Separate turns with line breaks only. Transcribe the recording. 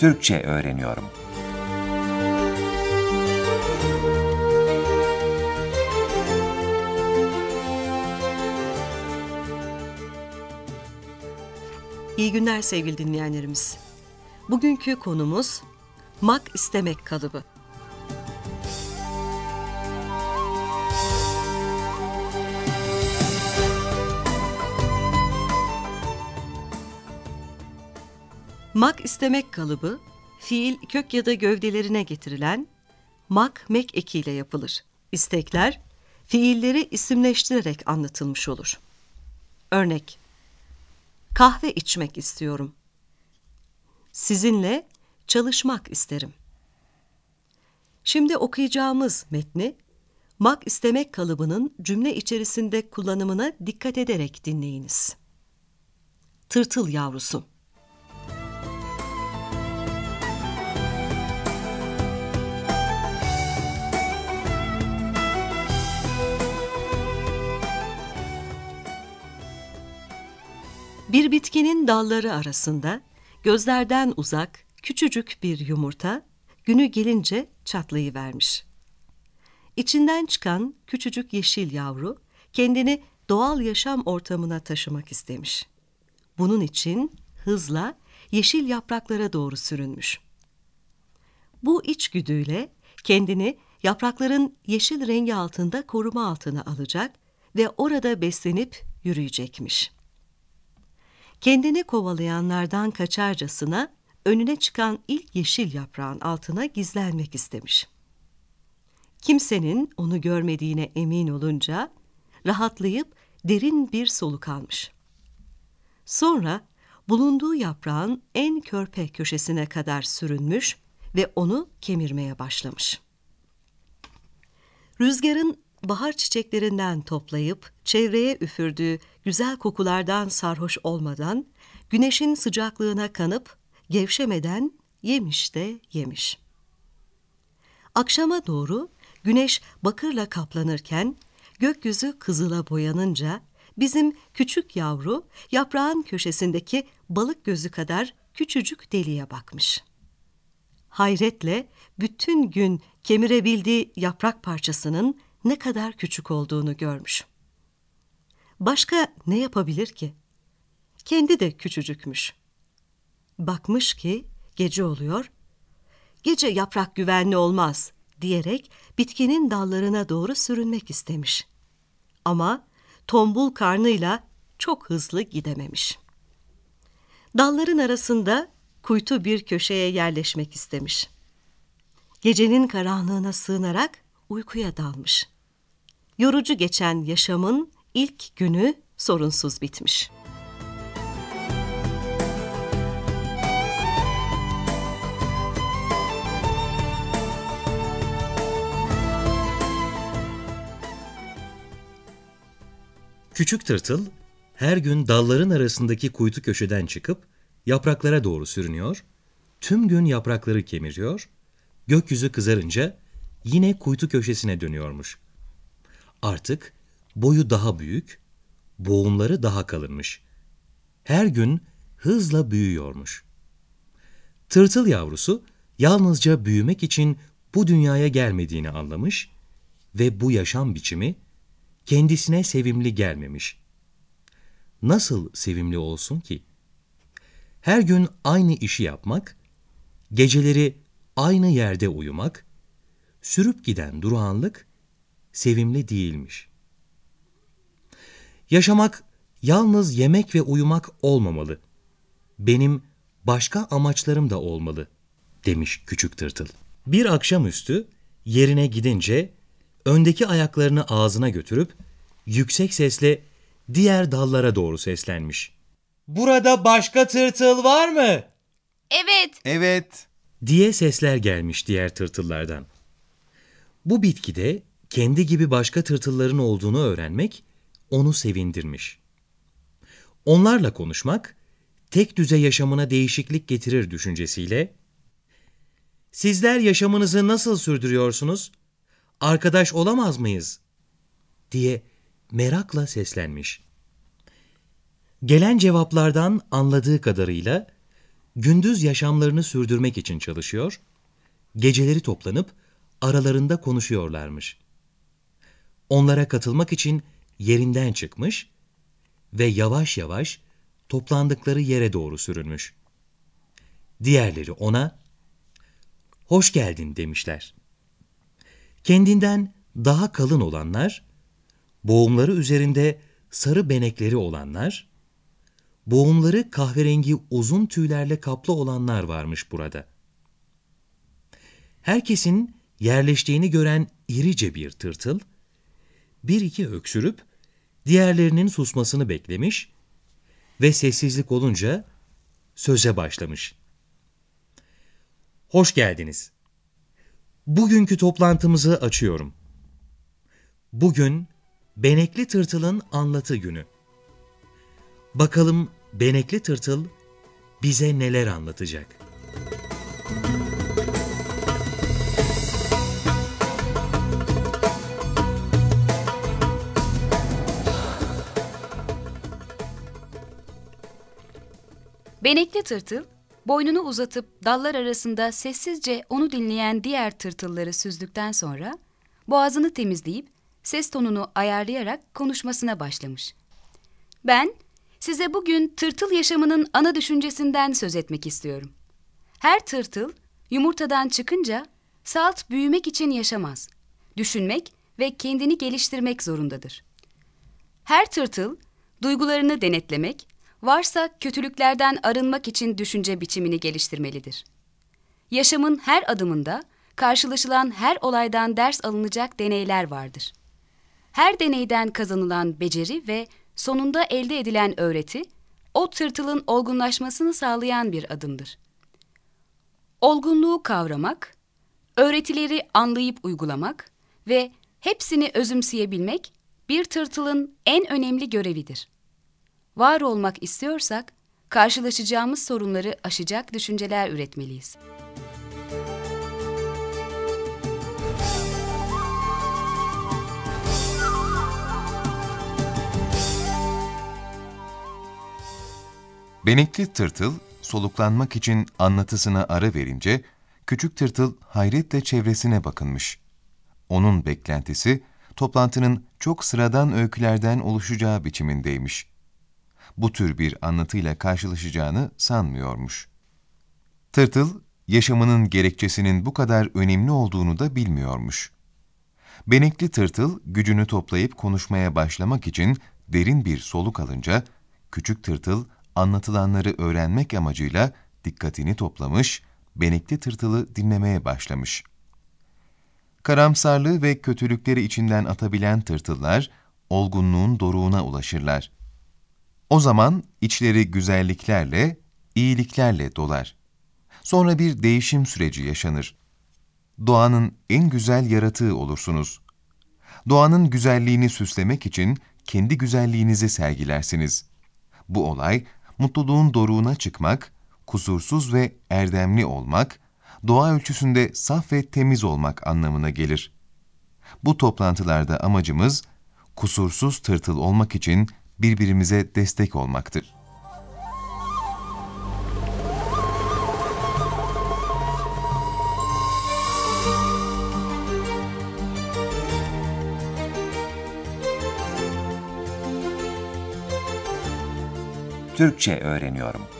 Türkçe öğreniyorum.
İyi günler sevgili dinleyenlerimiz. Bugünkü konumuz mak istemek kalıbı. Mak istemek kalıbı, fiil kök ya da gövdelerine getirilen mak mek ekiyle yapılır. İstekler, fiilleri isimleştirerek anlatılmış olur. Örnek, kahve içmek istiyorum. Sizinle çalışmak isterim. Şimdi okuyacağımız metni, mak istemek kalıbının cümle içerisinde kullanımına dikkat ederek dinleyiniz. Tırtıl yavrusu Bir bitkinin dalları arasında gözlerden uzak küçücük bir yumurta günü gelince çatlayıvermiş. İçinden çıkan küçücük yeşil yavru kendini doğal yaşam ortamına taşımak istemiş. Bunun için hızla yeşil yapraklara doğru sürünmüş. Bu içgüdüyle kendini yaprakların yeşil rengi altında koruma altına alacak ve orada beslenip yürüyecekmiş.'' Kendini kovalayanlardan kaçarcasına önüne çıkan ilk yeşil yaprağın altına gizlenmek istemiş. Kimsenin onu görmediğine emin olunca rahatlayıp derin bir soluk almış. Sonra bulunduğu yaprağın en körpe köşesine kadar sürünmüş ve onu kemirmeye başlamış. Rüzgarın bahar çiçeklerinden toplayıp çevreye üfürdüğü güzel kokulardan sarhoş olmadan, güneşin sıcaklığına kanıp gevşemeden yemiş de yemiş. Akşama doğru güneş bakırla kaplanırken, gökyüzü kızıla boyanınca bizim küçük yavru yaprağın köşesindeki balık gözü kadar küçücük deliğe bakmış. Hayretle bütün gün kemirebildiği yaprak parçasının ne kadar küçük olduğunu görmüş. Başka ne yapabilir ki? Kendi de küçücükmüş. Bakmış ki gece oluyor. Gece yaprak güvenli olmaz diyerek bitkinin dallarına doğru sürünmek istemiş. Ama tombul karnıyla çok hızlı gidememiş. Dalların arasında kuytu bir köşeye yerleşmek istemiş. Gecenin karanlığına sığınarak uykuya dalmış. Yorucu geçen yaşamın ilk günü sorunsuz bitmiş.
Küçük tırtıl her gün dalların arasındaki kuytu köşeden çıkıp yapraklara doğru sürünüyor, tüm gün yaprakları kemiriyor, gökyüzü kızarınca yine kuytu köşesine dönüyormuş. Artık boyu daha büyük, boğumları daha kalınmış. Her gün hızla büyüyormuş. Tırtıl yavrusu yalnızca büyümek için bu dünyaya gelmediğini anlamış ve bu yaşam biçimi kendisine sevimli gelmemiş. Nasıl sevimli olsun ki? Her gün aynı işi yapmak, geceleri aynı yerde uyumak, sürüp giden durağanlık sevimli değilmiş. Yaşamak yalnız yemek ve uyumak olmamalı. Benim başka amaçlarım da olmalı, demiş küçük tırtıl. Bir akşamüstü yerine gidince öndeki ayaklarını ağzına götürüp yüksek sesle diğer dallara doğru seslenmiş. Burada başka tırtıl var mı?
Evet.
Evet.
diye sesler gelmiş diğer tırtıllardan. Bu bitkide kendi gibi başka tırtılların olduğunu öğrenmek onu sevindirmiş. Onlarla konuşmak, tek düze yaşamına değişiklik getirir düşüncesiyle, ''Sizler yaşamınızı nasıl sürdürüyorsunuz? Arkadaş olamaz mıyız?'' diye merakla seslenmiş. Gelen cevaplardan anladığı kadarıyla, gündüz yaşamlarını sürdürmek için çalışıyor, geceleri toplanıp aralarında konuşuyorlarmış. Onlara katılmak için yerinden çıkmış ve yavaş yavaş toplandıkları yere doğru sürünmüş. Diğerleri ona, hoş geldin demişler. Kendinden daha kalın olanlar, boğumları üzerinde sarı benekleri olanlar, boğumları kahverengi uzun tüylerle kaplı olanlar varmış burada. Herkesin yerleştiğini gören irice bir tırtıl, bir iki öksürüp diğerlerinin susmasını beklemiş ve sessizlik olunca söze başlamış. Hoş geldiniz. Bugünkü toplantımızı açıyorum. Bugün Benekli Tırtıl'ın anlatı günü. Bakalım Benekli Tırtıl bize neler anlatacak?
Benekli tırtıl, boynunu uzatıp dallar arasında sessizce onu dinleyen diğer tırtılları süzdükten sonra, boğazını temizleyip ses tonunu ayarlayarak konuşmasına başlamış. Ben, size bugün tırtıl yaşamının ana düşüncesinden söz etmek istiyorum. Her tırtıl, yumurtadan çıkınca salt büyümek için yaşamaz. Düşünmek ve kendini geliştirmek zorundadır. Her tırtıl, duygularını denetlemek, varsa kötülüklerden arınmak için düşünce biçimini geliştirmelidir. Yaşamın her adımında karşılaşılan her olaydan ders alınacak deneyler vardır. Her deneyden kazanılan beceri ve sonunda elde edilen öğreti, o tırtılın olgunlaşmasını sağlayan bir adımdır. Olgunluğu kavramak, öğretileri anlayıp uygulamak ve hepsini özümseyebilmek bir tırtılın en önemli görevidir var olmak istiyorsak, karşılaşacağımız sorunları aşacak düşünceler üretmeliyiz.
Benekli tırtıl, soluklanmak için anlatısına ara verince, küçük tırtıl hayretle çevresine bakınmış. Onun beklentisi, toplantının çok sıradan öykülerden oluşacağı biçimindeymiş bu tür bir anlatıyla karşılaşacağını sanmıyormuş. Tırtıl, yaşamının gerekçesinin bu kadar önemli olduğunu da bilmiyormuş. Benekli tırtıl, gücünü toplayıp konuşmaya başlamak için derin bir soluk alınca, küçük tırtıl, anlatılanları öğrenmek amacıyla dikkatini toplamış, benekli tırtılı dinlemeye başlamış. Karamsarlığı ve kötülükleri içinden atabilen tırtıllar, olgunluğun doruğuna ulaşırlar. O zaman içleri güzelliklerle, iyiliklerle dolar. Sonra bir değişim süreci yaşanır. Doğanın en güzel yaratığı olursunuz. Doğanın güzelliğini süslemek için kendi güzelliğinizi sergilersiniz. Bu olay, mutluluğun doruğuna çıkmak, kusursuz ve erdemli olmak, doğa ölçüsünde saf ve temiz olmak anlamına gelir. Bu toplantılarda amacımız, kusursuz tırtıl olmak için birbirimize destek olmaktır.
Türkçe öğreniyorum.